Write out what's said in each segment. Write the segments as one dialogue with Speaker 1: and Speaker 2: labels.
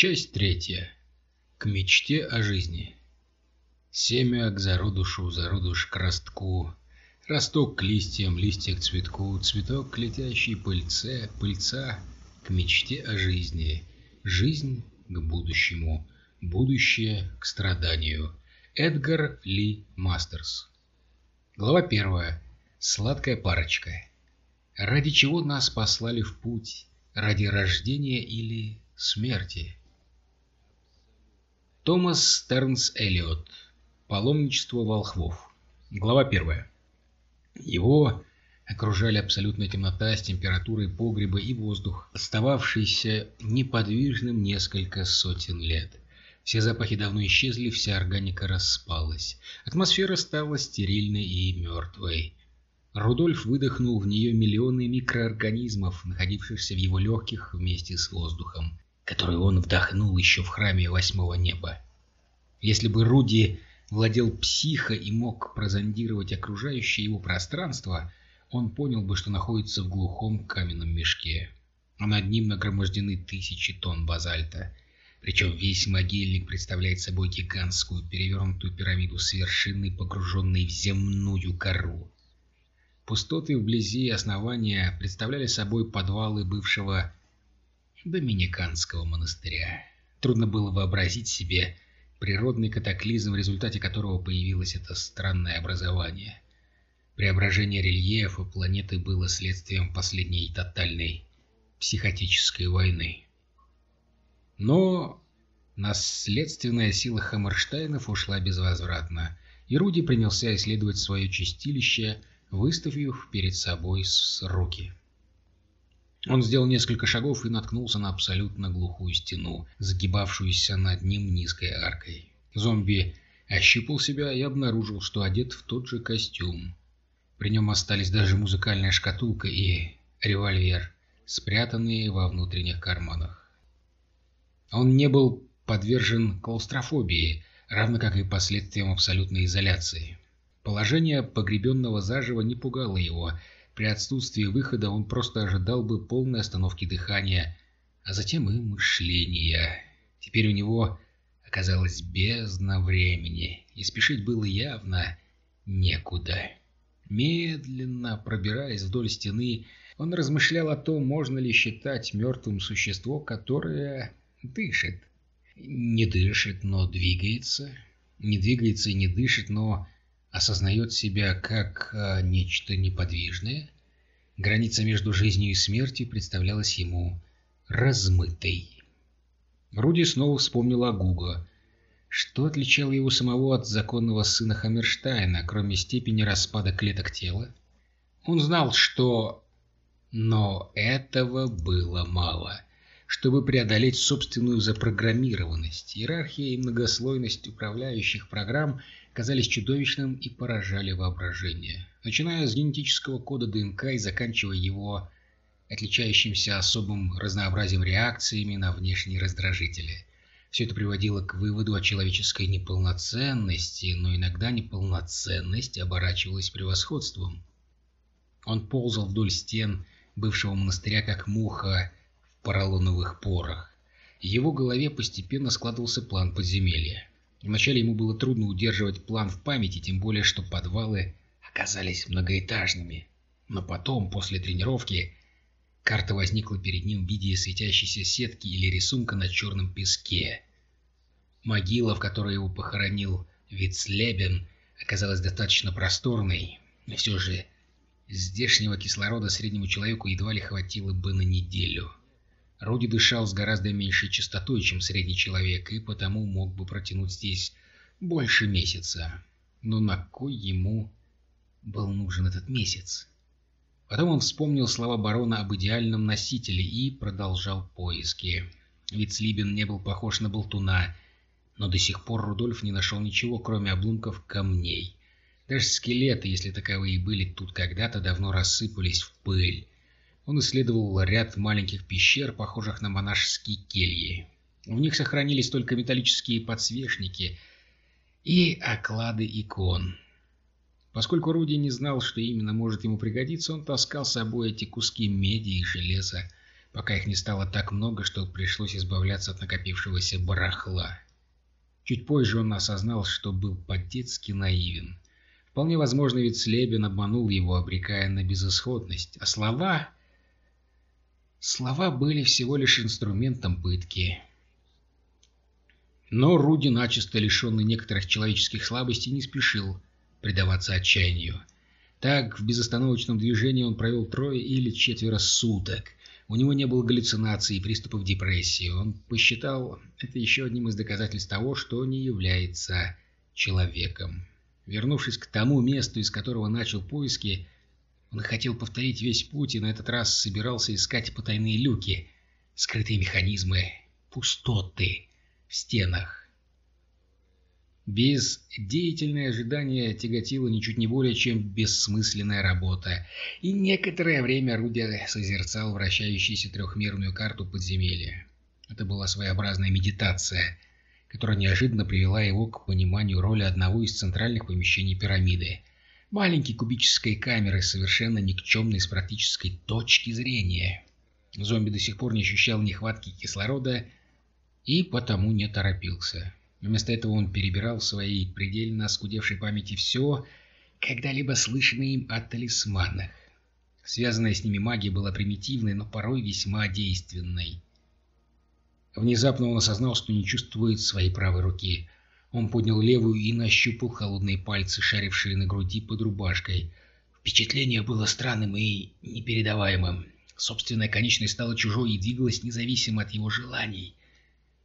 Speaker 1: Часть третья. К мечте о жизни. Семя к зародушу, зародуш к ростку, росток к листьям, листья к цветку, цветок к летящей пыльце, пыльца к мечте о жизни, жизнь к будущему, будущее к страданию. Эдгар Ли Мастерс. Глава первая. Сладкая парочка. Ради чего нас послали в путь? Ради рождения или смерти? Томас Стернс Эллиот. Паломничество волхвов. Глава первая. Его окружали абсолютная темнота с температурой погреба и воздух, остававшийся неподвижным несколько сотен лет. Все запахи давно исчезли, вся органика распалась. Атмосфера стала стерильной и мертвой. Рудольф выдохнул в нее миллионы микроорганизмов, находившихся в его легких вместе с воздухом который он вдохнул еще в храме восьмого неба. Если бы Руди владел психо и мог прозондировать окружающее его пространство, он понял бы, что находится в глухом каменном мешке, а над ним нагромождены тысячи тонн базальта. Причем весь могильник представляет собой гигантскую перевернутую пирамиду с вершиной, погруженной в земную кору. Пустоты вблизи основания представляли собой подвалы бывшего Доминиканского монастыря. Трудно было вообразить себе природный катаклизм, в результате которого появилось это странное образование. Преображение рельефа планеты было следствием последней тотальной психотической войны. Но наследственная сила Хаммерштайнов ушла безвозвратно, и Руди принялся исследовать свое чистилище, выставив перед собой руки. Он сделал несколько шагов и наткнулся на абсолютно глухую стену, загибавшуюся над ним низкой аркой. Зомби ощипал себя и обнаружил, что одет в тот же костюм. При нем остались даже музыкальная шкатулка и револьвер, спрятанные во внутренних карманах. Он не был подвержен клаустрофобии, равно как и последствиям абсолютной изоляции. Положение погребенного заживо не пугало его, при отсутствии выхода он просто ожидал бы полной остановки дыхания, а затем и мышления. Теперь у него оказалось бездна времени, и спешить было явно некуда. Медленно пробираясь вдоль стены, он размышлял о том, можно ли считать мертвым существо, которое дышит. Не дышит, но двигается. Не двигается и не дышит, но осознает себя как а, нечто неподвижное, граница между жизнью и смертью представлялась ему размытой. Руди снова вспомнил о Гуго. Что отличало его самого от законного сына Хаммерштайна, кроме степени распада клеток тела? Он знал, что... Но этого было мало. Чтобы преодолеть собственную запрограммированность, иерархия и многослойность управляющих программ – казались чудовищным и поражали воображение. Начиная с генетического кода ДНК и заканчивая его отличающимся особым разнообразием реакциями на внешние раздражители. Все это приводило к выводу о человеческой неполноценности, но иногда неполноценность оборачивалась превосходством. Он ползал вдоль стен бывшего монастыря, как муха в поролоновых порах. В его голове постепенно складывался план подземелья. Вначале ему было трудно удерживать план в памяти, тем более, что подвалы оказались многоэтажными. Но потом, после тренировки, карта возникла перед ним в виде светящейся сетки или рисунка на черном песке. Могила, в которой его похоронил Вицлебен, оказалась достаточно просторной, но все же здешнего кислорода среднему человеку едва ли хватило бы на неделю. Руди дышал с гораздо меньшей частотой, чем средний человек, и потому мог бы протянуть здесь больше месяца. Но на кой ему был нужен этот месяц? Потом он вспомнил слова барона об идеальном носителе и продолжал поиски. Ведь Слибин не был похож на болтуна, но до сих пор Рудольф не нашел ничего, кроме обломков камней. Даже скелеты, если таковые были тут когда-то, давно рассыпались в пыль. Он исследовал ряд маленьких пещер, похожих на монашеские кельи. В них сохранились только металлические подсвечники и оклады икон. Поскольку Руди не знал, что именно может ему пригодиться, он таскал с собой эти куски меди и железа, пока их не стало так много, что пришлось избавляться от накопившегося барахла. Чуть позже он осознал, что был по-детски наивен. Вполне возможно, ведь Слебин обманул его, обрекая на безысходность, а слова... Слова были всего лишь инструментом пытки. Но Руди, начисто лишенный некоторых человеческих слабостей, не спешил предаваться отчаянию. Так, в безостановочном движении он провел трое или четверо суток. У него не было галлюцинаций и приступов депрессии. Он посчитал это еще одним из доказательств того, что не является человеком. Вернувшись к тому месту, из которого начал поиски, он хотел повторить весь путь и на этот раз собирался искать потайные люки, скрытые механизмы, пустоты в стенах. Бездеятельное ожидание тяготило ничуть не более, чем бессмысленная работа, и некоторое время Руди созерцал вращающуюся трехмерную карту подземелья. Это была своеобразная медитация, которая неожиданно привела его к пониманию роли одного из центральных помещений пирамиды. Маленькой кубической камеры, совершенно никчемной с практической точки зрения. Зомби до сих пор не ощущал нехватки кислорода и потому не торопился. Вместо этого он перебирал в своей предельно оскудевшей памяти все, когда-либо слышанное им о талисманах. Связанная с ними магия была примитивной, но порой весьма действенной. Внезапно он осознал, что не чувствует своей правой руки. Он поднял левую и нащупал холодные пальцы, шарившие на груди под рубашкой. Впечатление было странным и непередаваемым. Собственная конечность стала чужой и двигалась независимо от его желаний.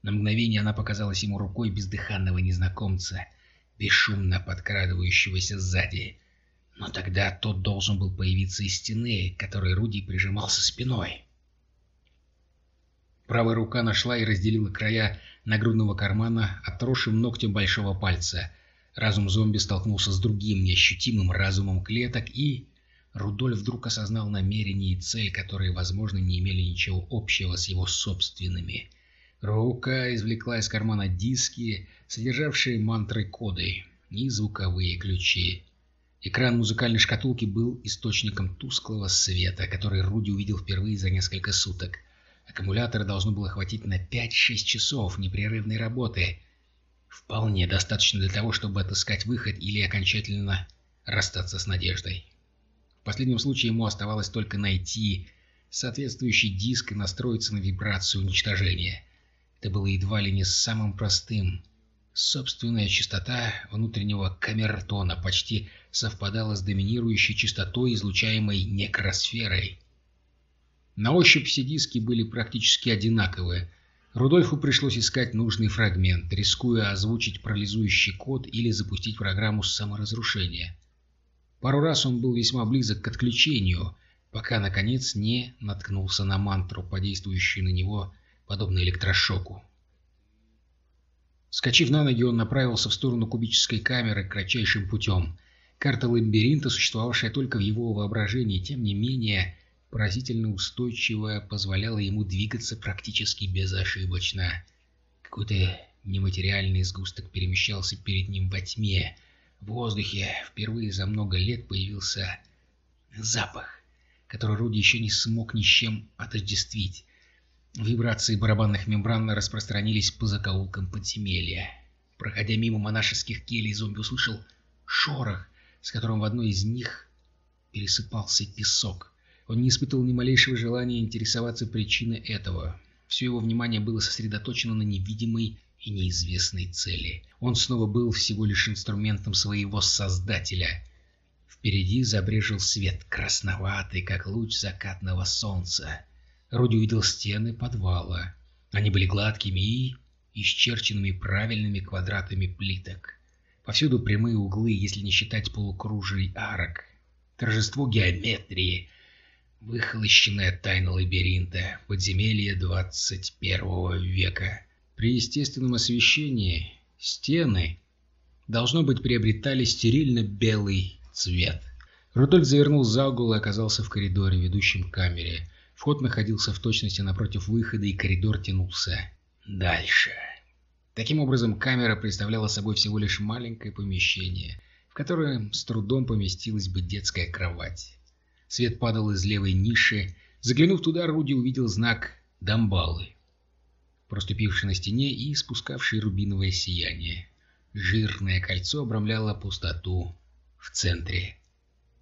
Speaker 1: На мгновение она показалась ему рукой бездыханного незнакомца, бесшумно подкрадывающегося сзади. Но тогда тот должен был появиться из стены, которой Руди прижимался спиной. Правая рука нашла и разделила края нагрудного кармана отросшим ногтем большого пальца. Разум зомби столкнулся с другим неощутимым разумом клеток, и... Рудольф вдруг осознал намерение и цель, которые, возможно, не имели ничего общего с его собственными — Рука извлекла из кармана диски, содержавшие мантры-коды и звуковые ключи. Экран музыкальной шкатулки был источником тусклого света, который Руди увидел впервые за несколько суток. Аккумулятора должно было хватить на 5-6 часов непрерывной работы. Вполне достаточно для того, чтобы отыскать выход или окончательно расстаться с надеждой. В последнем случае ему оставалось только найти соответствующий диск и настроиться на вибрацию уничтожения. Это было едва ли не самым простым. Собственная частота внутреннего камертона почти совпадала с доминирующей частотой, излучаемой некросферой. На ощупь все диски были практически одинаковые. Рудольфу пришлось искать нужный фрагмент, рискуя озвучить парализующий код или запустить программу саморазрушения. Пару раз он был весьма близок к отключению, пока, наконец, не наткнулся на мантру, подействующую на него подобно электрошоку. Скочив на ноги, он направился в сторону кубической камеры кратчайшим путем. Карта лабиринта, существовавшая только в его воображении, тем не менее поразительно устойчивая, позволяла ему двигаться практически безошибочно. Какой-то нематериальный сгусток перемещался перед ним во тьме. В воздухе впервые за много лет появился запах, который Руди еще не смог ни с чем отождествить. Вибрации барабанных мембран распространились по закоулкам подземелья. Проходя мимо монашеских келей, зомби услышал шорох, с которым в одной из них пересыпался песок. Он не испытывал ни малейшего желания интересоваться причиной этого. Все его внимание было сосредоточено на невидимой и неизвестной цели. Он снова был всего лишь инструментом своего Создателя. Впереди забрежил свет, красноватый, как луч закатного солнца. Руди увидел стены подвала. Они были гладкими и исчерченными правильными квадратами плиток. Повсюду прямые углы, если не считать полукружий арок. Торжество геометрии, выхолощенная тайна лабиринта, подземелье 21 века. При естественном освещении стены, должно быть, приобретали стерильно-белый цвет. Рудольф завернул за угол и оказался в коридоре, ведущем к камере. Вход находился в точности напротив выхода, и коридор тянулся дальше. Таким образом, камера представляла собой всего лишь маленькое помещение, в которое с трудом поместилась бы детская кровать. Свет падал из левой ниши, Заглянув туда, Руди увидел знак «Дамбалы», проступивший на стене и спускавший рубиновое сияние. Жирное кольцо обрамляло пустоту в центре.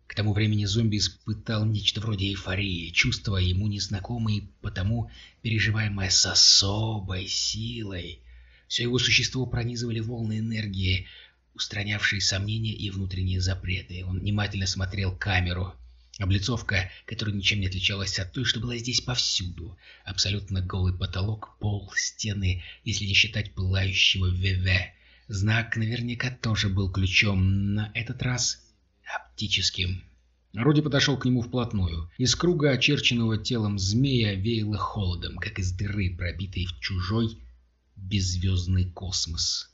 Speaker 1: К тому времени зомби испытал нечто вроде эйфории, чувства ему незнакомые, потому переживаемое с особой силой. Все его существо пронизывали волны энергии, устранявшие сомнения и внутренние запреты. Он внимательно смотрел камеру. Облицовка, которая ничем не отличалась от той, что была здесь повсюду. Абсолютно голый потолок, пол, стены, если не считать пылающего ВВ. Знак наверняка тоже был ключом, на этот раз оптическим. Руди подошел к нему вплотную. Из круга, очерченного телом змея, веяло холодом, как из дыры, пробитой в чужой беззвездный космос.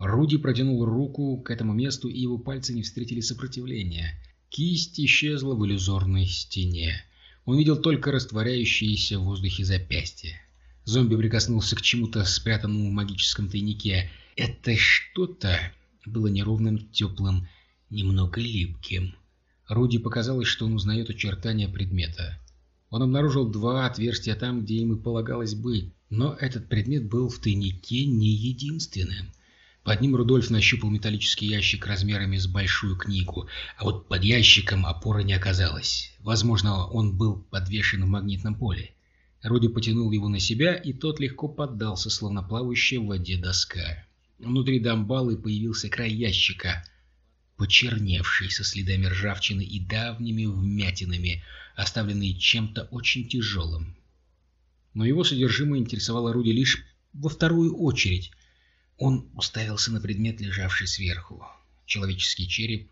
Speaker 1: Руди протянул руку к этому месту, и его пальцы не встретили сопротивления. Кисть исчезла в иллюзорной стене. Он видел только растворяющиеся в воздухе запястья. Зомби прикоснулся к чему-то спрятанному в магическом тайнике. Это что-то было неровным, теплым, немного липким. Руди показалось, что он узнает очертания предмета. Он обнаружил два отверстия там, где им и полагалось быть, но этот предмет был в тайнике не единственным. Под ним Рудольф нащупал металлический ящик размерами с большую книгу, а вот под ящиком опоры не оказалось. Возможно, он был подвешен в магнитном поле. Руди потянул его на себя, и тот легко поддался, словно плавающая в воде доска. Внутри дамбалы появился край ящика — почерневший со следами ржавчины и давними вмятинами, оставленный чем-то очень тяжелым. Но его содержимое интересовало Руди лишь во вторую очередь. Он уставился на предмет, лежавший сверху. Человеческий череп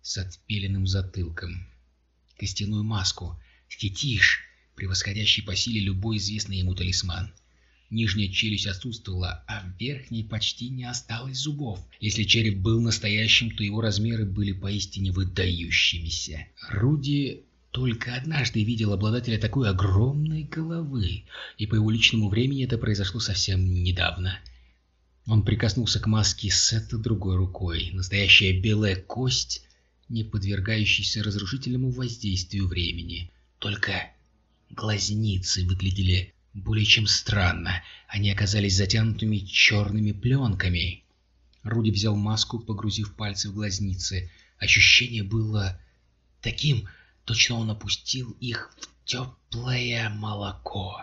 Speaker 1: с отпеленным затылком. Костяную маску, фетиш, превосходящий по силе любой известный ему талисман. Нижняя челюсть отсутствовала, а в верхней почти не осталось зубов. Если череп был настоящим, то его размеры были поистине выдающимися. Руди только однажды видел обладателя такой огромной головы, и по его личному времени это произошло совсем недавно. Он прикоснулся к маске Сета другой рукой. Настоящая белая кость, не подвергающаяся разрушительному воздействию времени. Только глазницы выглядели более чем странно, они оказались затянутыми черными пленками. Руди взял маску, погрузив пальцы в глазницы. Ощущение было таким, точно он опустил их в теплое молоко.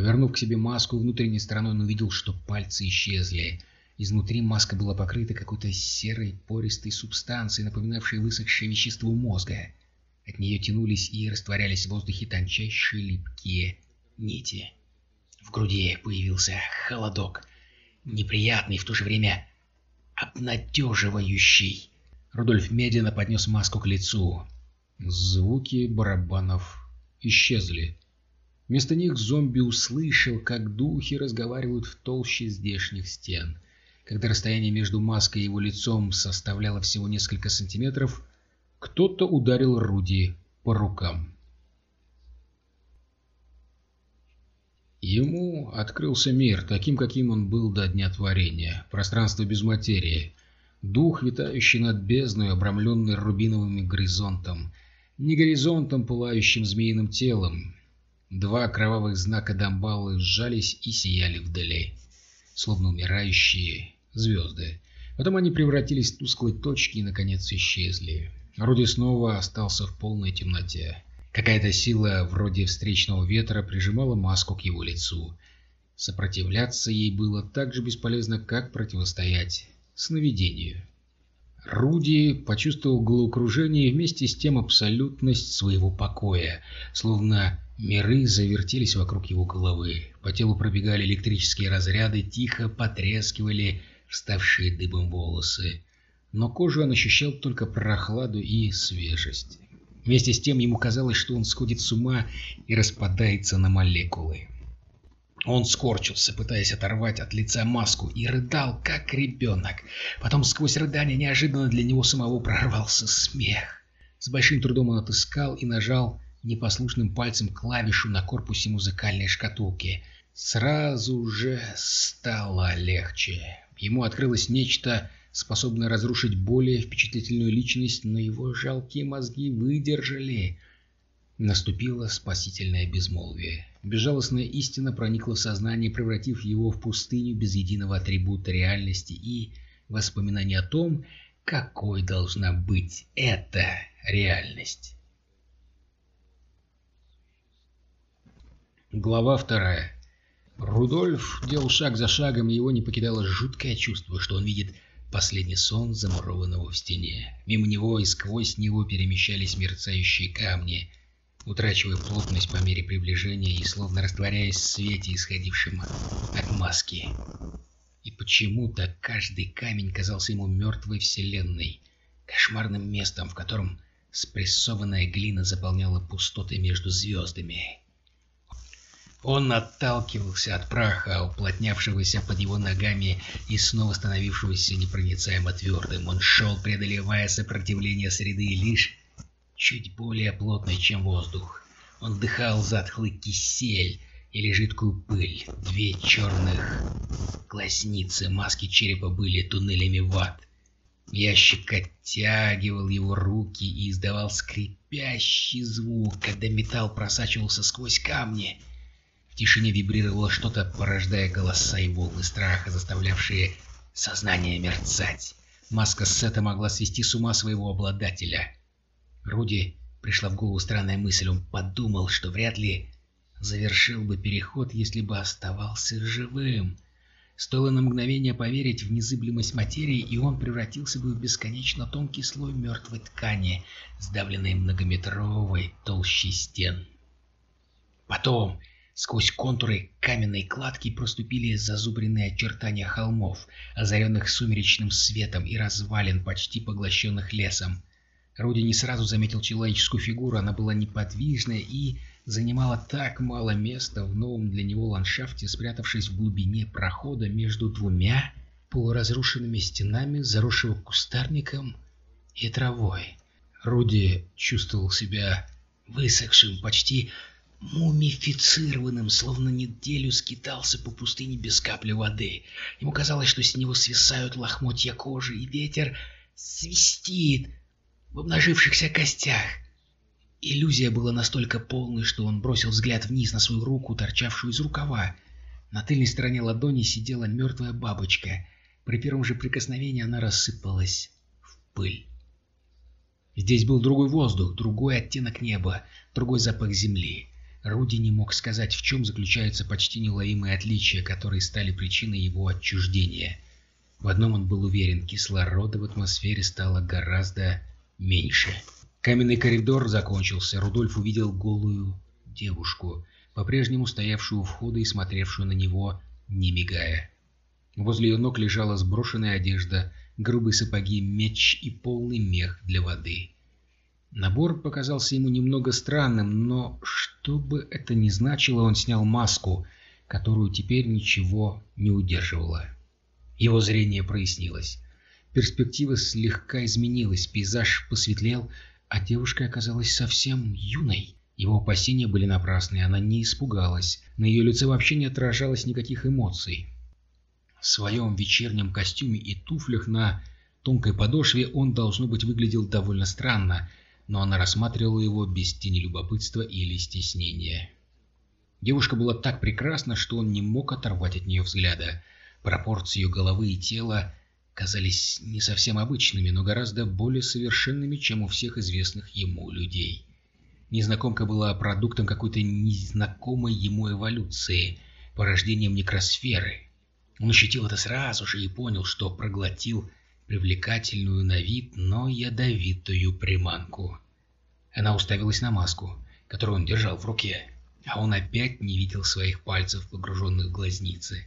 Speaker 1: Повернув к себе маску внутренней стороной, он увидел, что пальцы исчезли. Изнутри маска была покрыта какой-то серой пористой субстанцией, напоминавшей высохшее вещество мозга. От нее тянулись и растворялись в воздухе тончайшие липкие нити. В груди появился холодок, неприятный, в то же время обнадеживающий. Рудольф медленно поднес маску к лицу. Звуки барабанов исчезли. Вместо них зомби услышал, как духи разговаривают в толще здешних стен. Когда расстояние между маской и его лицом составляло всего несколько сантиметров, кто-то ударил Руди по рукам. Ему открылся мир, таким, каким он был до дня творения, пространство без материи, дух, витающий над бездной, обрамленный рубиновым горизонтом, не горизонтом, пылающим змеиным телом. Два кровавых знака Дамбалы сжались и сияли вдали, словно умирающие звезды. Потом они превратились в тусклые точки и, наконец, исчезли. Руди снова остался в полной темноте. Какая-то сила вроде встречного ветра прижимала маску к его лицу. Сопротивляться ей было так же бесполезно, как противостоять сновидению. Руди почувствовал головокружение и вместе с тем абсолютность своего покоя, словно миры завертелись вокруг его головы. По телу пробегали электрические разряды, тихо потрескивали вставшие дыбом волосы. Но кожу он ощущал только прохладу и свежесть. Вместе с тем ему казалось, что он сходит с ума и распадается на молекулы. Он скорчился, пытаясь оторвать от лица маску, и рыдал, как ребенок. Потом сквозь рыдание неожиданно для него самого прорвался смех. С большим трудом он отыскал и нажал непослушным пальцем клавишу на корпусе музыкальной шкатулки. Сразу же стало легче. Ему открылось нечто способный разрушить более впечатлительную личность, но его жалкие мозги выдержали. Наступило спасительное безмолвие. Безжалостная истина проникла в сознание, превратив его в пустыню без единого атрибута реальности и воспоминания о том, какой должна быть эта реальность. Глава вторая. Рудольф делал шаг за шагом, и его не покидало жуткое чувство, что он видит последний сон замурованного в стене. Мимо него и сквозь него перемещались мерцающие камни — утрачивая плотность по мере приближения и словно растворяясь в свете, исходившем от маски. И почему-то каждый камень казался ему мертвой вселенной, кошмарным местом, в котором спрессованная глина заполняла пустоты между звездами. Он отталкивался от праха, уплотнявшегося под его ногами и снова становившегося непроницаемо твердым. Он шел, преодолевая сопротивление среды, лишь чуть более плотный, чем воздух. Он вдыхал затхлый кисель или жидкую пыль. Две черных глазницы маски черепа были туннелями в ад. Ящик оттягивал его руки и издавал скрипящий звук, когда металл просачивался сквозь камни. В тишине вибрировало что-то, порождая голоса и волны страха, заставлявшие сознание мерцать. Маска Сета могла свести с ума своего обладателя. Руди пришла в голову странная мысль. Он подумал, что вряд ли завершил бы переход, если бы оставался живым. Стоило на мгновение поверить в незыблемость материи, и он превратился бы в бесконечно тонкий слой мертвой ткани, сдавленной многометровой толщей стен. Потом сквозь контуры каменной кладки проступили зазубренные очертания холмов, озаренных сумеречным светом и развалин, почти поглощенных лесом. Руди не сразу заметил человеческую фигуру, она была неподвижная и занимала так мало места в новом для него ландшафте, спрятавшись в глубине прохода между двумя полуразрушенными стенами, заросшего кустарником и травой. Руди чувствовал себя высохшим, почти мумифицированным, словно неделю скитался по пустыне без капли воды. Ему казалось, что с него свисают лохмотья кожи, и ветер свистит, в обнажившихся костях. Иллюзия была настолько полной, что он бросил взгляд вниз на свою руку, торчавшую из рукава. На тыльной стороне ладони сидела мертвая бабочка. При первом же прикосновении она рассыпалась в пыль. Здесь был другой воздух, другой оттенок неба, другой запах земли. Руди не мог сказать, в чем заключаются почти неуловимые отличия, которые стали причиной его отчуждения. В одном он был уверен, кислорода в атмосфере стало гораздо меньше. Каменный коридор закончился. Рудольф увидел голую девушку, по-прежнему стоявшую у входа и смотревшую на него, не мигая. Возле ее ног лежала сброшенная одежда, грубые сапоги, меч и полный мех для воды. Набор показался ему немного странным, но что бы это ни значило, он снял маску, которую теперь ничего не удерживало. Его зрение прояснилось. Перспектива слегка изменилась, пейзаж посветлел, а девушка оказалась совсем юной. Его опасения были напрасны, она не испугалась. На ее лице вообще не отражалось никаких эмоций. В своем вечернем костюме и туфлях на тонкой подошве он, должно быть, выглядел довольно странно, но она рассматривала его без тени любопытства или стеснения. Девушка была так прекрасна, что он не мог оторвать от нее взгляда. Пропорции ее головы и тела казались не совсем обычными, но гораздо более совершенными, чем у всех известных ему людей. Незнакомка была продуктом какой-то незнакомой ему эволюции, порождением некросферы. Он ощутил это сразу же и понял, что проглотил привлекательную на вид, но ядовитую приманку. Она уставилась на маску, которую он держал в руке, а он опять не видел своих пальцев, погруженных в глазницы.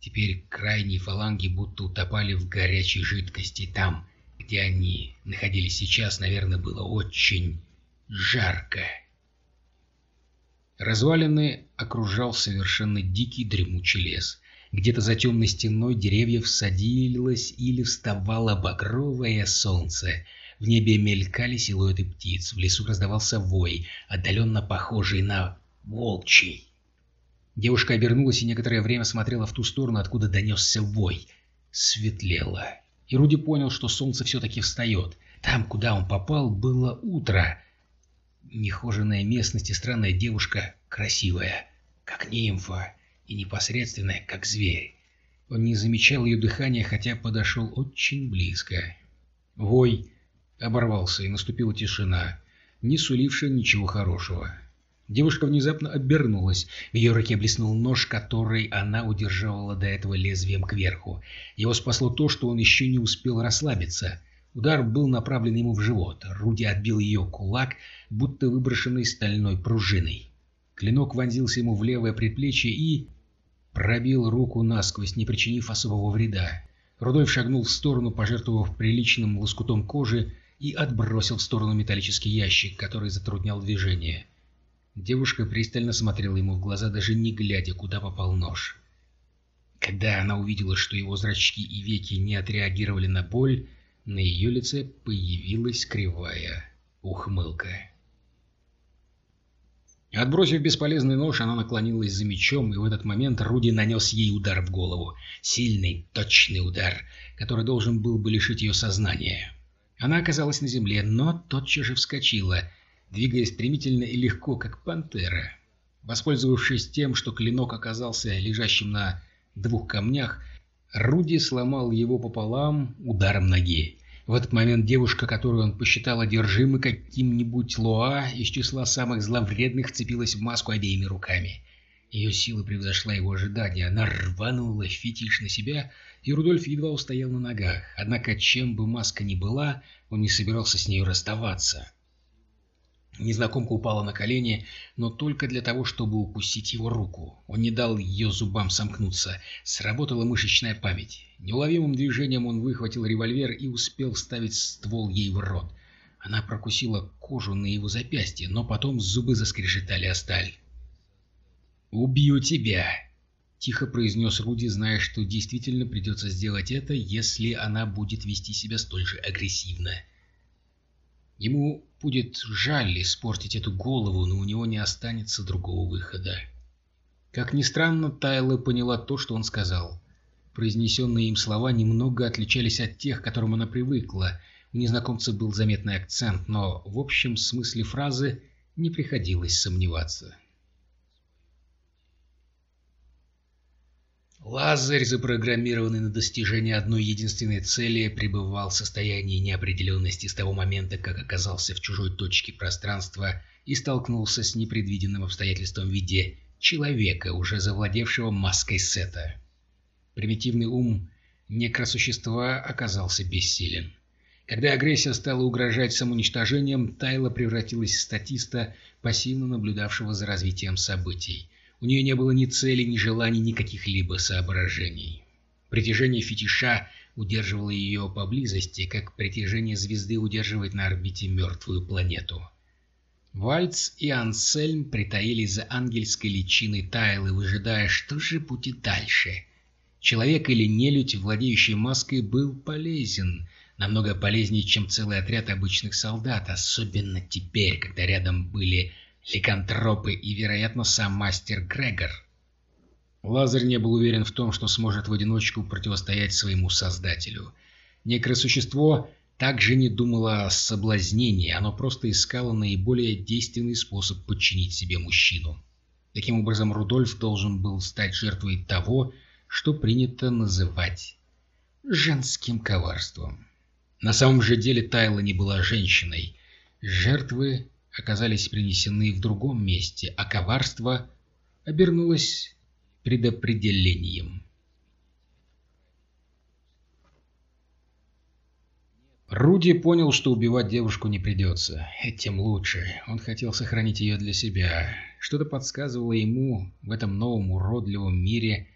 Speaker 1: Теперь крайние фаланги будто утопали в горячей жидкости. Там, где они находились сейчас, наверное, было очень жарко. Развалины окружал совершенно дикий дремучий лес. Где-то за темной стеной деревьев садилось или вставало багровое солнце. В небе мелькали силуэты птиц, в лесу раздавался вой, отдаленно похожий на волчий. Девушка обернулась и некоторое время смотрела в ту сторону, откуда донесся вой. Светлело. И Руди понял, что солнце все-таки встает. Там, куда он попал, было утро. Нехоженная местность и странная девушка красивая, как нимфа, и непосредственная, как зверь. Он не замечал ее дыхания, хотя подошел очень близко. Вой оборвался, и наступила тишина, не сулившая ничего хорошего. Девушка внезапно обернулась. В ее руке блеснул нож, который она удерживала до этого лезвием кверху. Его спасло то, что он еще не успел расслабиться. Удар был направлен ему в живот. Руди отбил ее кулак, будто выброшенный стальной пружиной. Клинок вонзился ему в левое предплечье и... пробил руку насквозь, не причинив особого вреда. Рудольф шагнул в сторону, пожертвовав приличным лоскутом кожи, и отбросил в сторону металлический ящик, который затруднял движение. Девушка пристально смотрела ему в глаза, даже не глядя, куда попал нож. Когда она увидела, что его зрачки и веки не отреагировали на боль, на ее лице появилась кривая ухмылка. Отбросив бесполезный нож, она наклонилась за мечом, и в этот момент Руди нанес ей удар в голову. Сильный, точный удар, который должен был бы лишить ее сознания. Она оказалась на земле, но тотчас же вскочила — двигаясь стремительно и легко, как пантера. Воспользовавшись тем, что клинок оказался лежащим на двух камнях, Руди сломал его пополам ударом ноги. В этот момент девушка, которую он посчитал одержимой каким-нибудь Лоа, из числа самых зловредных, вцепилась в маску обеими руками. Ее сила превзошла его ожидания. Она рванула фетиш на себя, и Рудольф едва устоял на ногах. Однако, чем бы маска ни была, он не собирался с нею расставаться. Незнакомка упала на колени, но только для того, чтобы укусить его руку. Он не дал ее зубам сомкнуться. Сработала мышечная память. Неуловимым движением он выхватил револьвер и успел вставить ствол ей в рот. Она прокусила кожу на его запястье, но потом зубы заскрежетали о сталь. «Убью тебя!» — тихо произнес Руди, зная, что действительно придется сделать это, если она будет вести себя столь же агрессивно. Ему будет жаль испортить эту голову, но у него не останется другого выхода. Как ни странно, Тайла поняла то, что он сказал. Произнесенные им слова немного отличались от тех, к которым она привыкла. У незнакомца был заметный акцент, но в общем смысле фразы не приходилось сомневаться. Лазарь, запрограммированный на достижение одной единственной цели, пребывал в состоянии неопределенности с того момента, как оказался в чужой точке пространства и столкнулся с непредвиденным обстоятельством в виде человека, уже завладевшего маской Сета. Примитивный ум некросущества оказался бессилен. Когда агрессия стала угрожать самоуничтожением, Тайла превратилась в статиста, пассивно наблюдавшего за развитием событий. У нее не было ни цели, ни желаний, ни каких-либо соображений. Притяжение фетиша удерживало ее поблизости, как притяжение звезды удерживает на орбите мертвую планету. Вальц и Ансельм притаились за ангельской личиной Тайлы, выжидая, что же будет дальше. Человек или нелюдь, владеющий маской, был полезен, намного полезнее, чем целый отряд обычных солдат, особенно теперь, когда рядом были ликантропы и, вероятно, сам мастер Грегор. Лазарь не был уверен в том, что сможет в одиночку противостоять своему создателю. Некое существо также не думало о соблазнении, оно просто искало наиболее действенный способ подчинить себе мужчину. Таким образом, Рудольф должен был стать жертвой того, что принято называть женским коварством. На самом же деле Тайла не была женщиной. Жертвы оказались принесены в другом месте, а коварство обернулось предопределением. Руди понял, что убивать девушку не придется. Тем лучше. Он хотел сохранить ее для себя. Что-то подсказывало ему, в этом новом уродливом мире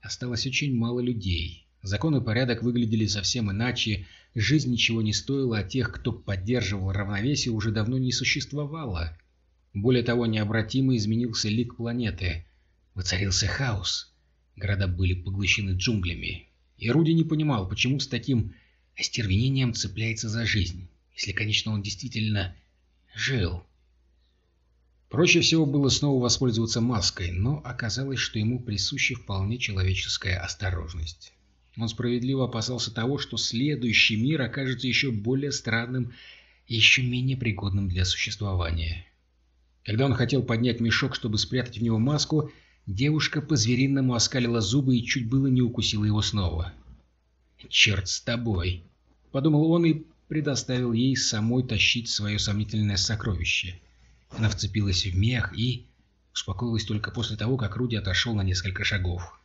Speaker 1: осталось очень мало людей. Закон и порядок выглядели совсем иначе, жизнь ничего не стоила, а тех, кто поддерживал равновесие, уже давно не существовало. Более того, необратимо изменился лик планеты. Воцарился хаос. Города были поглощены джунглями. И Руди не понимал, почему с таким остервенением цепляется за жизнь, если, конечно, он действительно жил. Проще всего было снова воспользоваться маской, но оказалось, что ему присуща вполне человеческая осторожность. Он справедливо опасался того, что следующий мир окажется еще более странным и еще менее пригодным для существования. Когда он хотел поднять мешок, чтобы спрятать в него маску, девушка по-звериному оскалила зубы и чуть было не укусила его снова. «Черт с тобой!» — подумал он и предоставил ей самой тащить свое сомнительное сокровище. Она вцепилась в мех и успокоилась только после того, как Руди отошел на несколько шагов.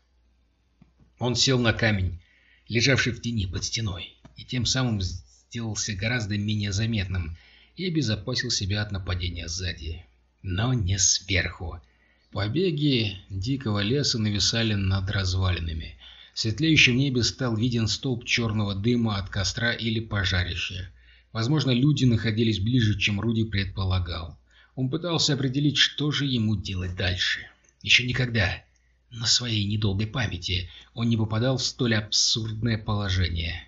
Speaker 1: Он сел на камень, лежавший в тени под стеной, и тем самым сделался гораздо менее заметным и обезопасил себя от нападения сзади. Но не сверху. Побеги дикого леса нависали над развалинами. В светлеющем небе стал виден столб черного дыма от костра или пожарища. Возможно, люди находились ближе, чем Руди предполагал. Он пытался определить, что же ему делать дальше. Еще никогда на своей недолгой памяти он не попадал в столь абсурдное положение.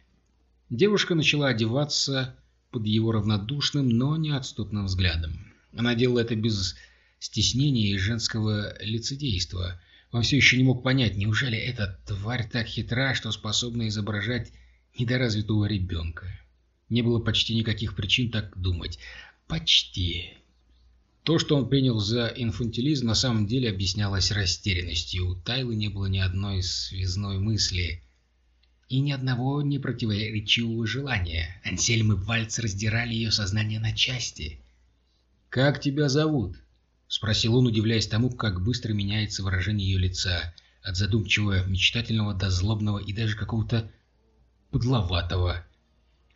Speaker 1: Девушка начала одеваться под его равнодушным, но неотступным взглядом. Она делала это без стеснения и женского лицедейства. Он все еще не мог понять, неужели эта тварь так хитра, что способна изображать недоразвитого ребенка. Не было почти никаких причин так думать. Почти. То, что он принял за инфантилизм, на самом деле объяснялось растерянностью. У Тайлы не было ни одной связной мысли и ни одного непротиворечивого желания. Ансельм и Вальц раздирали ее сознание на части. «Как тебя зовут?» — спросил он, удивляясь тому, как быстро меняется выражение ее лица, от задумчивого, мечтательного до злобного и даже какого-то подловатого.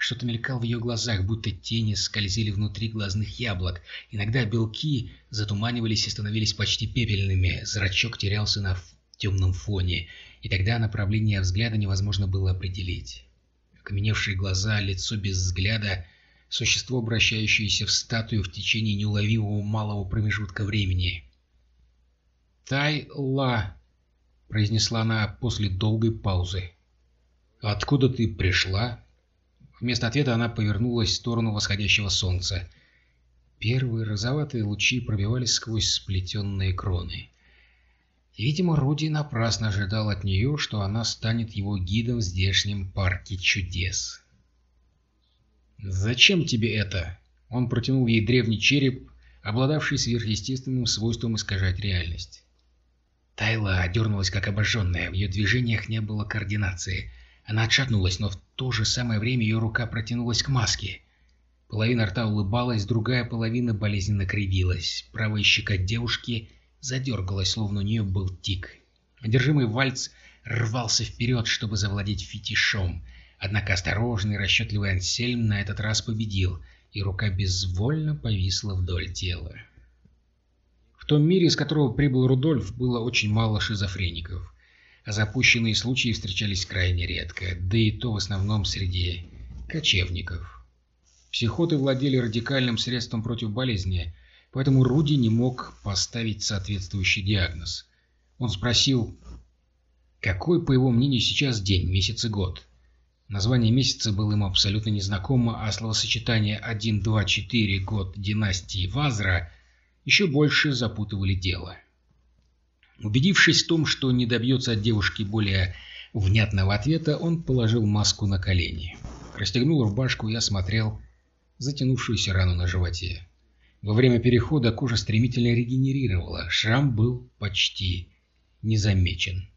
Speaker 1: Что-то мелькало в ее глазах, будто тени скользили внутри глазных яблок. Иногда белки затуманивались и становились почти пепельными, зрачок терялся на темном фоне, и тогда направление взгляда невозможно было определить. Окаменевшие глаза, лицо без взгляда, существо, обращающееся в статую в течение неуловимого малого промежутка времени. «Тай-ла», — произнесла она после долгой паузы. «Откуда ты пришла?» Вместо ответа она повернулась в сторону восходящего солнца. Первые розоватые лучи пробивались сквозь сплетенные кроны. Видимо, Руди напрасно ожидал от нее, что она станет его гидом в здешнем парке чудес. «Зачем тебе это?» Он протянул ей древний череп, обладавший сверхъестественным свойством искажать реальность. Тайла дернулась как обожженная, в ее движениях не было координации. Она отшатнулась, но в то же самое время ее рука протянулась к маске. Половина рта улыбалась, другая половина болезненно кривилась. Правая щека девушки задергалась, словно у нее был тик. Одержимый вальц рвался вперед, чтобы завладеть фетишом. Однако осторожный, расчетливый Ансельм на этот раз победил, и рука безвольно повисла вдоль тела. В том мире, из которого прибыл Рудольф, было очень мало шизофреников запущенные случаи встречались крайне редко, да и то в основном среди кочевников. Психоты владели радикальным средством против болезни, поэтому Руди не мог поставить соответствующий диагноз. Он спросил, какой, по его мнению, сейчас день, месяц и год. Название месяца было ему абсолютно незнакомо, а словосочетание 1, 2, 4 год династии Вазра еще больше запутывали дело. Убедившись в том, что не добьется от девушки более внятного ответа, он положил маску на колени, расстегнул рубашку и осмотрел затянувшуюся рану на животе. Во время перехода кожа стремительно регенерировала, шрам был почти незамечен.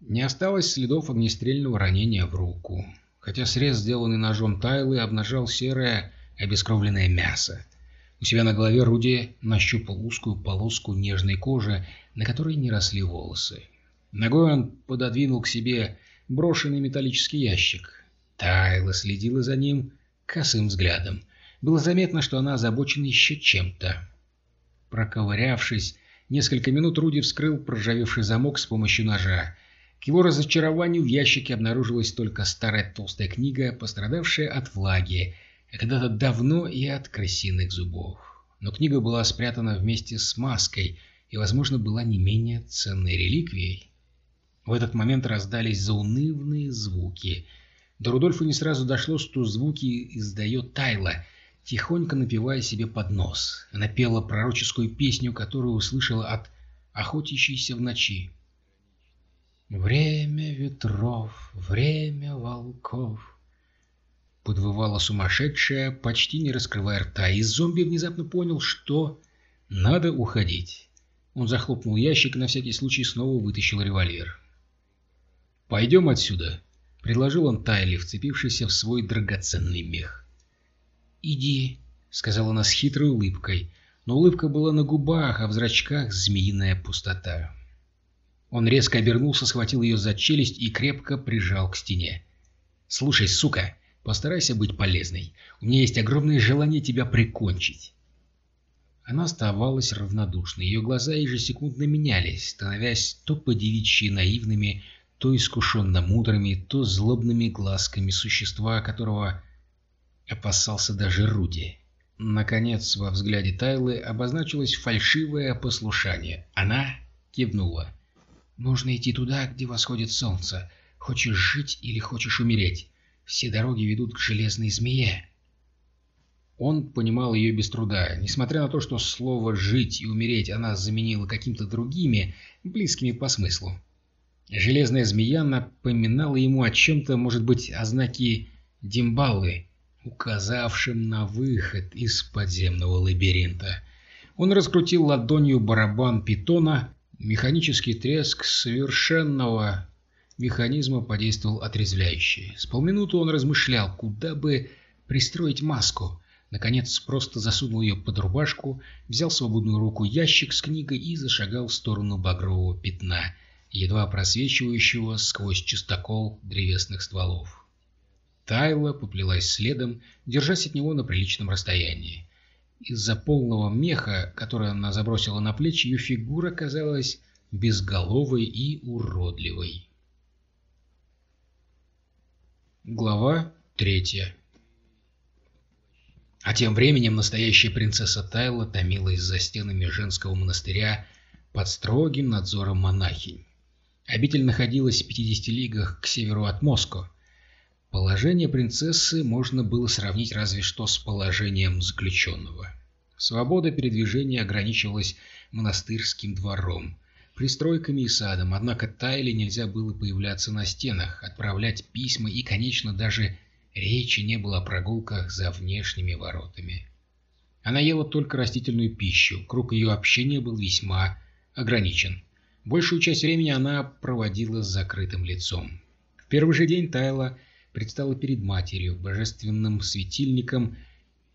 Speaker 1: Не осталось следов огнестрельного ранения в руку, хотя срез, сделанный ножом Тайлы, обнажал серое обескровленное мясо. У себя на голове Руди нащупал узкую полоску нежной кожи, на которой не росли волосы. Ногой он пододвинул к себе брошенный металлический ящик. Тайла следила за ним косым взглядом. Было заметно, что она озабочена еще чем-то. Проковырявшись, несколько минут Руди вскрыл проржавевший замок с помощью ножа. К его разочарованию в ящике обнаружилась только старая толстая книга, пострадавшая от влаги, когда-то давно и от крысиных зубов. Но книга была спрятана вместе с маской и, возможно, была не менее ценной реликвией. В этот момент раздались заунывные звуки. До Рудольфа не сразу дошло, что звуки издает Тайла, тихонько напевая себе под нос. Она пела пророческую песню, которую услышала от охотящейся в ночи. «Время ветров, время волков». Подвывала сумасшедшая, почти не раскрывая рта, и зомби внезапно понял, что надо уходить. Он захлопнул ящик и на всякий случай снова вытащил револьвер. «Пойдем отсюда», — предложил он Тайли, вцепившийся в свой драгоценный мех.
Speaker 2: «Иди», —
Speaker 1: сказала она с хитрой улыбкой, но улыбка была на губах, а в зрачках змеиная пустота. Он резко обернулся, схватил ее за челюсть и крепко прижал к стене. «Слушай, сука, постарайся быть полезной. У меня есть огромное желание тебя прикончить». Она оставалась равнодушной. Ее глаза ежесекундно менялись, становясь то подевичьи наивными, то искушенно мудрыми, то злобными глазками существа, которого опасался даже Руди. Наконец, во взгляде Тайлы обозначилось фальшивое послушание. Она кивнула.
Speaker 2: «Нужно идти туда, где восходит солнце. Хочешь жить или хочешь умереть? Все дороги ведут к железной змее».
Speaker 1: Он понимал ее без труда, несмотря на то, что слово «жить» и «умереть» она заменила какими-то другими, близкими по смыслу. Железная змея напоминала ему о чем-то, может быть, о знаке Димбаллы, указавшем на выход из подземного лабиринта. Он раскрутил ладонью барабан питона, механический треск совершенного механизма подействовал отрезвляюще. С полминуты он размышлял, куда бы пристроить маску. Наконец, просто засунул ее под рубашку, взял свободную руку ящик с книгой и зашагал в сторону багрового пятна, едва просвечивающего сквозь чистокол древесных стволов. Тайла поплелась следом, держась от него на приличном расстоянии. Из-за полного меха, который она забросила на плечи, ее фигура казалась безголовой и уродливой. Глава третья А тем временем настоящая принцесса Тайла томилась за стенами женского монастыря под строгим надзором монахинь. Обитель находилась в 50 лигах к северу от Москвы. Положение принцессы можно было сравнить разве что с положением заключенного. Свобода передвижения ограничивалась монастырским двором, пристройками и садом, однако Тайле нельзя было появляться на стенах, отправлять письма и, конечно, даже речи не было о прогулках за внешними воротами. Она ела только растительную пищу, круг ее общения был весьма ограничен. Большую часть времени она проводила с закрытым лицом. В первый же день Тайла предстала перед матерью, божественным светильником,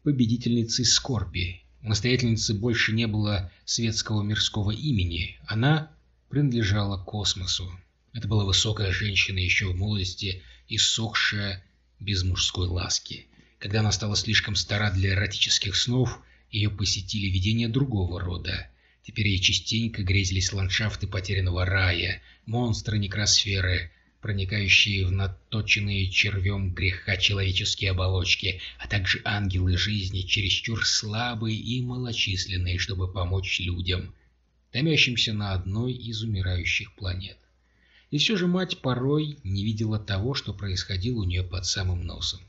Speaker 1: победительницей скорби, настоятельницы больше не было светского мирского имени. Она принадлежала космосу. Это была высокая женщина еще в молодости, иссохшая без мужской ласки. Когда она стала слишком стара для эротических снов, ее посетили видения другого рода. Теперь ей частенько грезились ландшафты потерянного рая, монстры некросферы, проникающие в наточенные червем греха человеческие оболочки, а также ангелы жизни, чересчур слабые и малочисленные, чтобы помочь людям, томящимся на одной из умирающих планет. И все же мать порой не видела того, что происходило у нее под самым носом.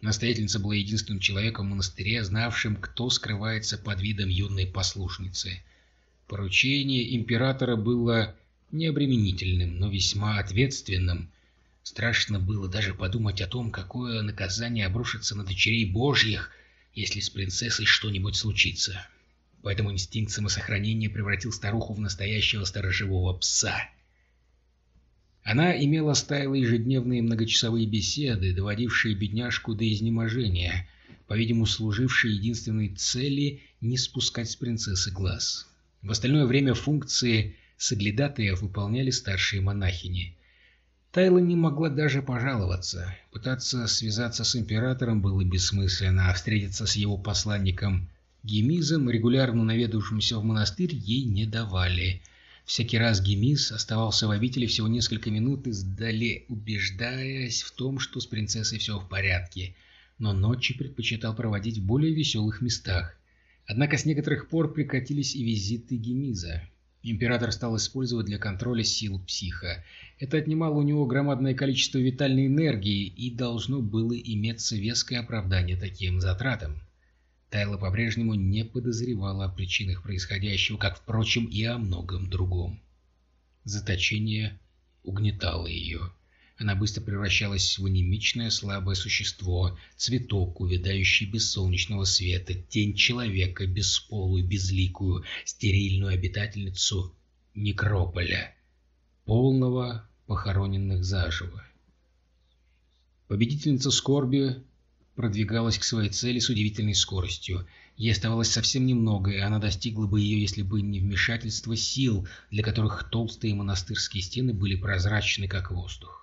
Speaker 1: Настоятельница была единственным человеком в монастыре, знавшим, кто скрывается под видом юной послушницы. Поручение императора было необременительным, но весьма ответственным. Страшно было даже подумать о том, какое наказание обрушится на дочерей Божьих, если с принцессой что-нибудь случится. Поэтому инстинкт самосохранения превратил старуху в настоящего сторожевого пса. Она имела с ежедневные многочасовые беседы, доводившие бедняжку до изнеможения, по-видимому, служившие единственной цели не спускать с принцессы глаз. В остальное время функции соглядатаев выполняли старшие монахини. Тайла не могла даже пожаловаться. Пытаться связаться с императором было бессмысленно, а встретиться с его посланником Гемизом, регулярно наведавшимся в монастырь, ей не давали. Всякий раз Гемиз оставался в обители всего несколько минут, издали убеждаясь в том, что с принцессой все в порядке, но ночи предпочитал проводить в более веселых местах. Однако с некоторых пор прекратились и визиты Гемиза. Император стал использовать для контроля сил психа. Это отнимало у него громадное количество витальной энергии и должно было иметься веское оправдание таким затратам. Тайла по-прежнему не подозревала о причинах происходящего, как, впрочем, и о многом другом. Заточение угнетало ее. Она быстро превращалась в анемичное слабое существо, цветок, увядающий без солнечного света, тень человека, бесполую, безликую, стерильную обитательницу некрополя, полного похороненных заживо. Победительница скорби продвигалась к своей цели с удивительной скоростью. Ей оставалось совсем немного, и она достигла бы ее, если бы не вмешательство сил, для которых толстые монастырские стены были прозрачны, как воздух.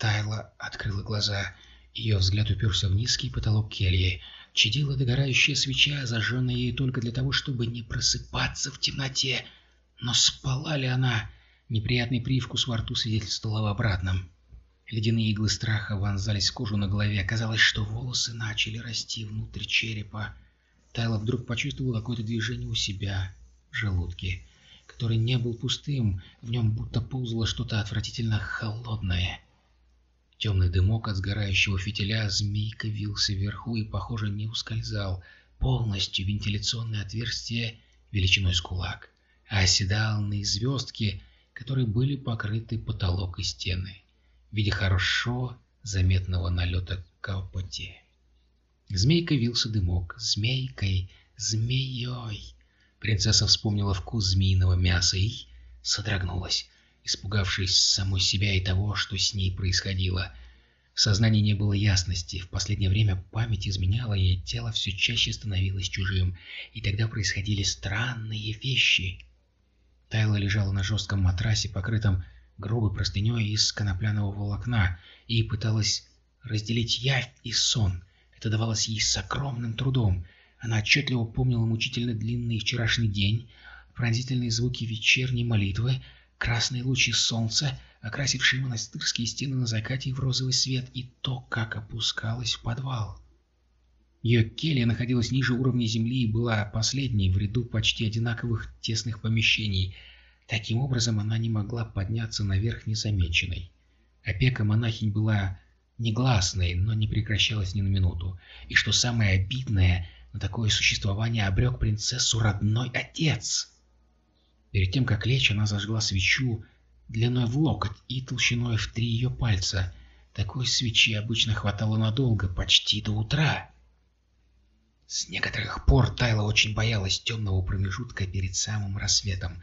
Speaker 2: Тайла открыла глаза. Ее взгляд уперся в низкий потолок кельи. Чадила догорающая свеча, зажженная ей только для того, чтобы не просыпаться в темноте. Но спала ли она? Неприятный привкус во рту свидетельствовал об обратном. Ледяные иглы страха вонзались в кожу на голове. Казалось, что волосы начали расти внутрь черепа. Тайла вдруг почувствовала какое-то движение у себя в желудке, который не был пустым. В нем будто ползало что-то отвратительно холодное. Темный дымок от сгорающего фитиля змейка вился вверху и, похоже, не ускользал. Полностью вентиляционное отверстие величиной с кулак, а оседал на звездки, которые были покрыты потолок и стены, в виде хорошо заметного налета капоти. Змейка вился дымок, змейкой, змеей. Принцесса вспомнила вкус змеиного мяса и содрогнулась испугавшись самой себя и того, что с ней происходило. В сознании не было ясности, в последнее время память изменяла, и тело все чаще становилось чужим, и тогда происходили странные вещи. Тайла лежала на жестком матрасе, покрытом грубой простыней из конопляного волокна, и пыталась разделить явь и сон. Это давалось ей с огромным трудом. Она отчетливо помнила мучительно длинный вчерашний день, пронзительные звуки вечерней молитвы, красные лучи солнца, окрасившие монастырские стены на закате в розовый свет, и то, как опускалась в подвал. Ее келья находилась ниже уровня земли и была последней в ряду почти одинаковых тесных помещений. Таким образом, она не могла подняться наверх незамеченной. Опека монахинь была негласной, но не прекращалась ни на минуту. И что самое обидное, на такое существование обрек принцессу родной отец. Перед тем, как лечь, она зажгла свечу длиной в локоть и толщиной в три ее пальца. Такой свечи обычно хватало надолго, почти до утра. С некоторых пор Тайла очень боялась темного промежутка перед самым рассветом.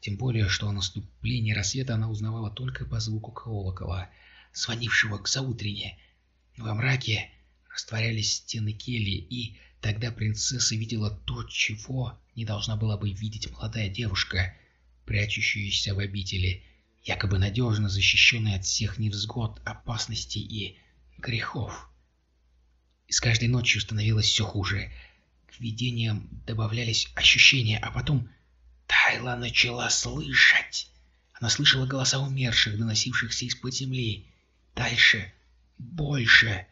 Speaker 2: Тем более, что о наступлении рассвета она узнавала только по звуку колокола, звонившего к заутрене. Во мраке растворялись стены кельи, и тогда принцесса видела то, чего не должна была бы видеть молодая девушка, прячущаяся в обители, якобы надежно защищенная от всех невзгод, опасностей и грехов. И с каждой ночью становилось все хуже. К видениям добавлялись ощущения, а потом Тайла начала слышать. Она слышала голоса умерших, доносившихся из-под земли. Дальше, больше.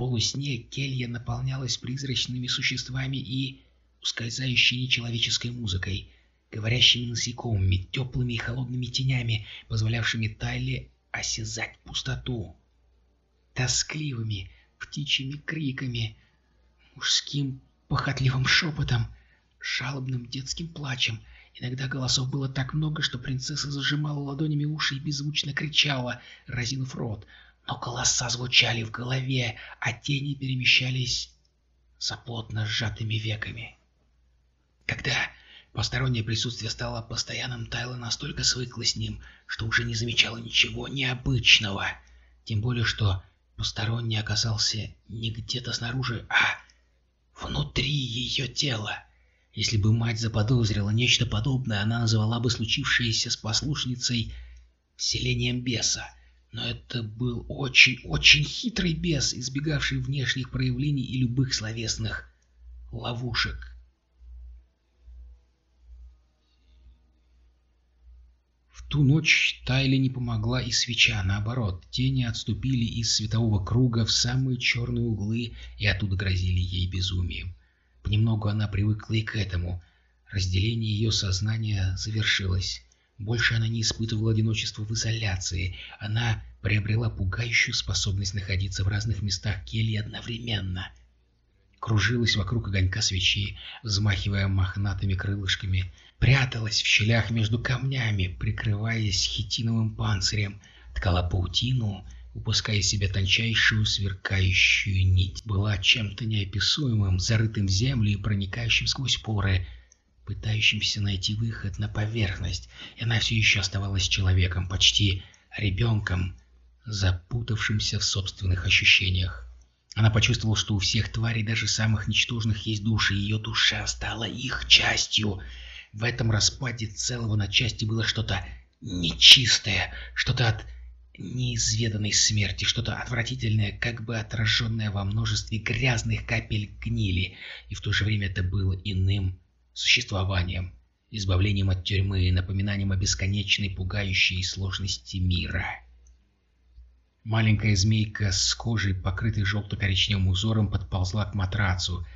Speaker 2: Полусне келья наполнялась призрачными существами и ускользающей нечеловеческой музыкой, говорящими насекомыми, теплыми и холодными тенями, позволявшими Тайле осязать пустоту, тоскливыми птичьими криками, мужским похотливым шепотом, жалобным детским плачем. Иногда голосов было так много, что принцесса зажимала ладонями уши и беззвучно кричала, разинув рот. Но голоса звучали в голове, а тени перемещались за плотно сжатыми веками. Когда постороннее присутствие стало постоянным, Тайла настолько свыклась с ним, что уже не замечала ничего необычного. Тем более, что посторонний оказался не где-то снаружи, а внутри ее тела. Если бы мать заподозрила нечто подобное, она назвала бы случившееся с послушницей вселением беса. Но это был очень-очень хитрый бес, избегавший внешних проявлений и любых словесных ловушек. ту ночь Тайле не помогла и свеча, наоборот, тени отступили из светового круга в самые черные углы и оттуда грозили ей безумием. Понемногу она привыкла и к этому. Разделение ее сознания завершилось. Больше она не испытывала одиночества в изоляции. Она приобрела пугающую способность находиться в разных местах кельи одновременно. кружилась вокруг огонька свечи, взмахивая мохнатыми крылышками, пряталась в щелях между камнями, прикрываясь хитиновым панцирем, ткала паутину, упуская из себя тончайшую сверкающую нить. Была чем-то неописуемым, зарытым в землю и проникающим сквозь поры, пытающимся найти выход на поверхность, и она все еще оставалась человеком, почти ребенком, запутавшимся в собственных ощущениях. Она почувствовала, что у всех тварей, даже самых ничтожных, есть души, и ее душа стала их частью. В этом распаде целого на части было что-то нечистое, что-то от неизведанной смерти, что-то отвратительное, как бы отраженное во множестве грязных капель гнили, и в то же время это было иным существованием, избавлением от тюрьмы и напоминанием о бесконечной пугающей сложности мира. Маленькая змейка с кожей, покрытой желто-коричневым узором, подползла к матрацу,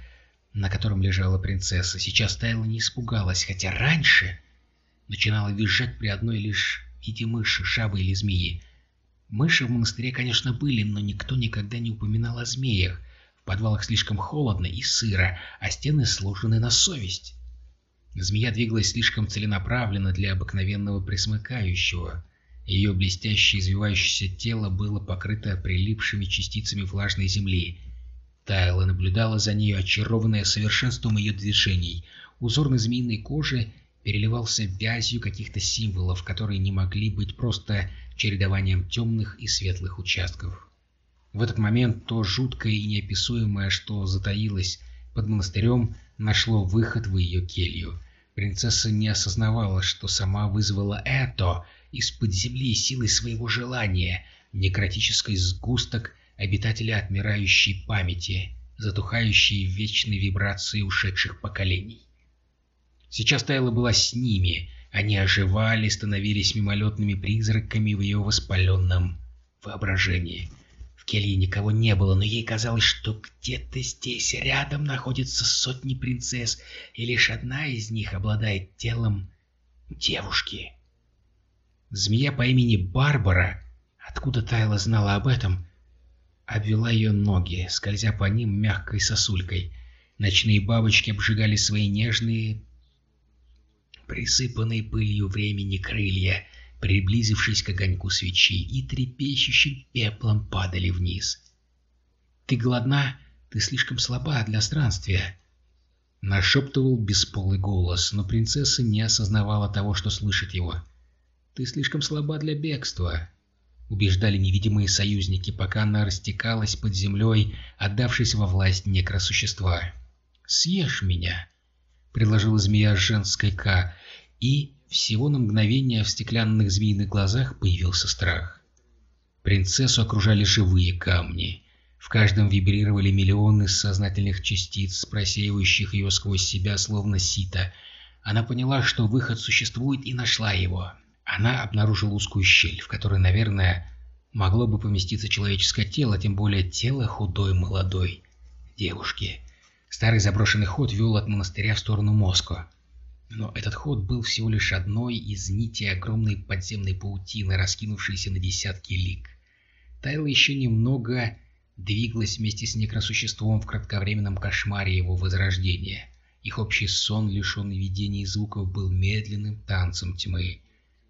Speaker 2: на котором лежала принцесса. Сейчас Тайла не испугалась, хотя раньше начинала визжать при одной лишь виде мыши, жабы или змеи. Мыши в монастыре, конечно, были, но никто никогда не упоминал о змеях. В подвалах слишком холодно и сыро, а стены сложены на совесть. Змея двигалась слишком целенаправленно для обыкновенного присмыкающего. Ее блестящее извивающееся тело было покрыто прилипшими частицами влажной земли. Тайла наблюдала за нею, очарованная совершенством ее движений. Узор на змеиной коже переливался вязью каких-то символов, которые не могли быть просто чередованием темных и светлых участков. В этот момент то жуткое и неописуемое, что затаилось под монастырем, нашло выход в ее келью. Принцесса не осознавала, что сама вызвала это из-под земли силой своего желания, некротический сгусток обитателя отмирающей памяти, затухающей в вечной вибрации ушедших поколений. Сейчас Тайла была с ними, они оживали, становились мимолетными призраками в ее воспаленном воображении. В келье никого не было, но ей казалось, что где-то здесь рядом находятся сотни принцесс, и лишь одна из них обладает телом девушки. Змея по имени Барбара, откуда Тайла знала об этом, обвела ее ноги, скользя по ним мягкой сосулькой. Ночные бабочки обжигали свои нежные, присыпанные пылью времени крылья, приблизившись к огоньку свечи, и трепещущим пеплом падали вниз. «Ты голодна? Ты слишком слаба для странствия!» Нашептывал бесполый голос, но принцесса не осознавала того, что слышит его. «Ты слишком слаба для бегства», — убеждали невидимые союзники, пока она растекалась под землей, отдавшись во власть некросущества. «Съешь меня», — предложила змея женской К, и всего на мгновение в стеклянных змеиных глазах появился страх. Принцессу окружали живые камни. В каждом вибрировали миллионы сознательных частиц, просеивающих ее сквозь себя, словно сито. Она поняла, что выход существует, и нашла его. Она обнаружила узкую щель, в которой, наверное, могло бы поместиться человеческое тело, тем более тело худой молодой девушки. Старый заброшенный ход вел от монастыря в сторону Москва. Но этот ход был всего лишь одной из нитей огромной подземной паутины, раскинувшейся на десятки лиг. Тайла еще немного двигалась вместе с некросуществом в кратковременном кошмаре его возрождения. Их общий сон, лишенный видений и звуков, был медленным танцем тьмы.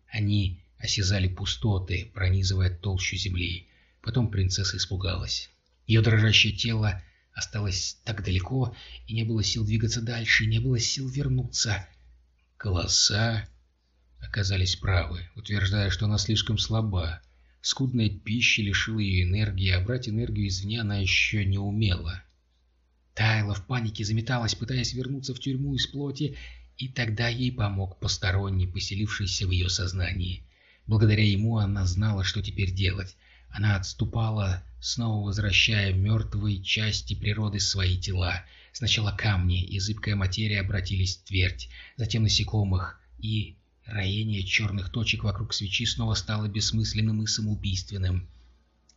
Speaker 2: Они осязали пустоты, пронизывая толщу земли. Потом принцесса испугалась. Ее дрожащее тело осталось так далеко, и не было сил двигаться дальше, и не было сил вернуться. Голоса оказались правы, утверждая, что она слишком слаба. Скудная пища лишила ее энергии, а брать энергию извне она еще не умела. Тайла в панике заметалась, пытаясь вернуться в тюрьму из плоти, и тогда ей помог посторонний, поселившийся в ее сознании. Благодаря ему она знала, что теперь делать. Она отступала, снова возвращая мертвые части природы свои тела. Сначала камни и зыбкая материя обратились в твердь, затем насекомых, и роение черных точек вокруг свечи снова стало бессмысленным и самоубийственным.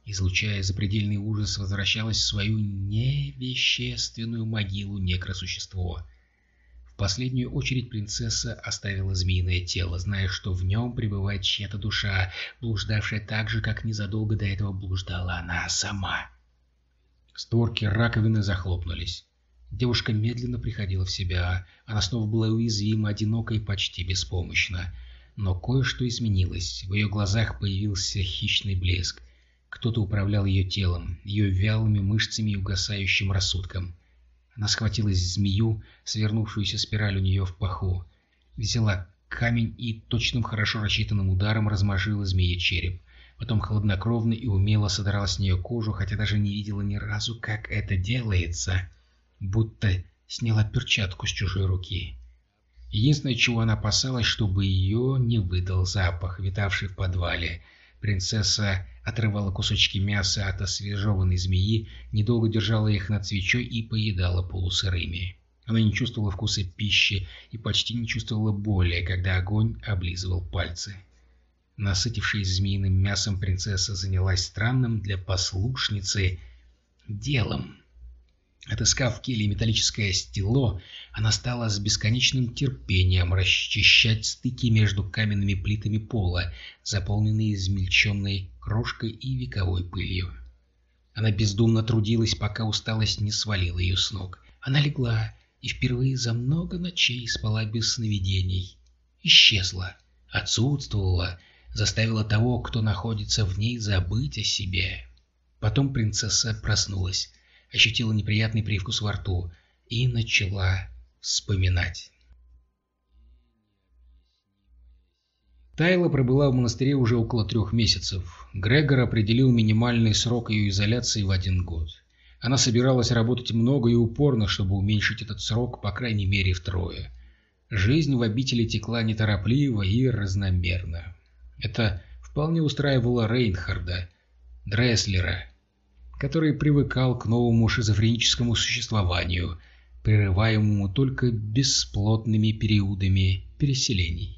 Speaker 2: Излучая запредельный ужас, возвращалось в свою невещественную могилу некросущество — последнюю очередь принцесса оставила змеиное тело, зная, что в нем пребывает чья-то душа, блуждавшая так же, как незадолго до этого блуждала она сама. Створки раковины захлопнулись. Девушка медленно приходила в себя. Она снова была уязвима, одинока и почти беспомощна. Но кое-что изменилось. В ее глазах появился хищный блеск. Кто-то управлял ее телом, ее вялыми мышцами и угасающим рассудком. Она схватила змею, свернувшуюся спираль у нее в паху, взяла камень и точным, хорошо рассчитанным ударом размажила змее череп. Потом хладнокровно и умело содрала с нее кожу, хотя даже не видела ни разу, как это делается, будто сняла перчатку с чужой руки. Единственное, чего она опасалась, чтобы ее не выдал запах, витавший в подвале. Принцесса отрывала кусочки мяса от освежеванной змеи, недолго держала их над свечой и поедала полусырыми. Она не чувствовала вкуса пищи и почти не чувствовала боли, когда огонь облизывал пальцы. Насытившись змеиным мясом, принцесса занялась странным для послушницы делом. Отыскав келье металлическое стело, она стала с бесконечным терпением расчищать стыки между каменными плитами пола, заполненные измельченной крошкой и вековой пылью. Она бездумно трудилась, пока усталость не свалила ее с ног. Она легла и впервые за много ночей спала без сновидений. Исчезла, отсутствовала, заставила того, кто находится в ней, забыть о себе. Потом принцесса проснулась, ощутила неприятный привкус во рту и начала вспоминать. Тайла пробыла в монастыре уже около трех месяцев. Грегор определил минимальный срок ее изоляции в один год. Она собиралась работать много и упорно, чтобы уменьшить этот срок, по крайней мере, втрое. Жизнь в обители текла неторопливо и разномерно. Это вполне устраивало Рейнхарда, Дреслера, который привыкал к новому шизофреническому существованию, прерываемому только бесплотными периодами переселений.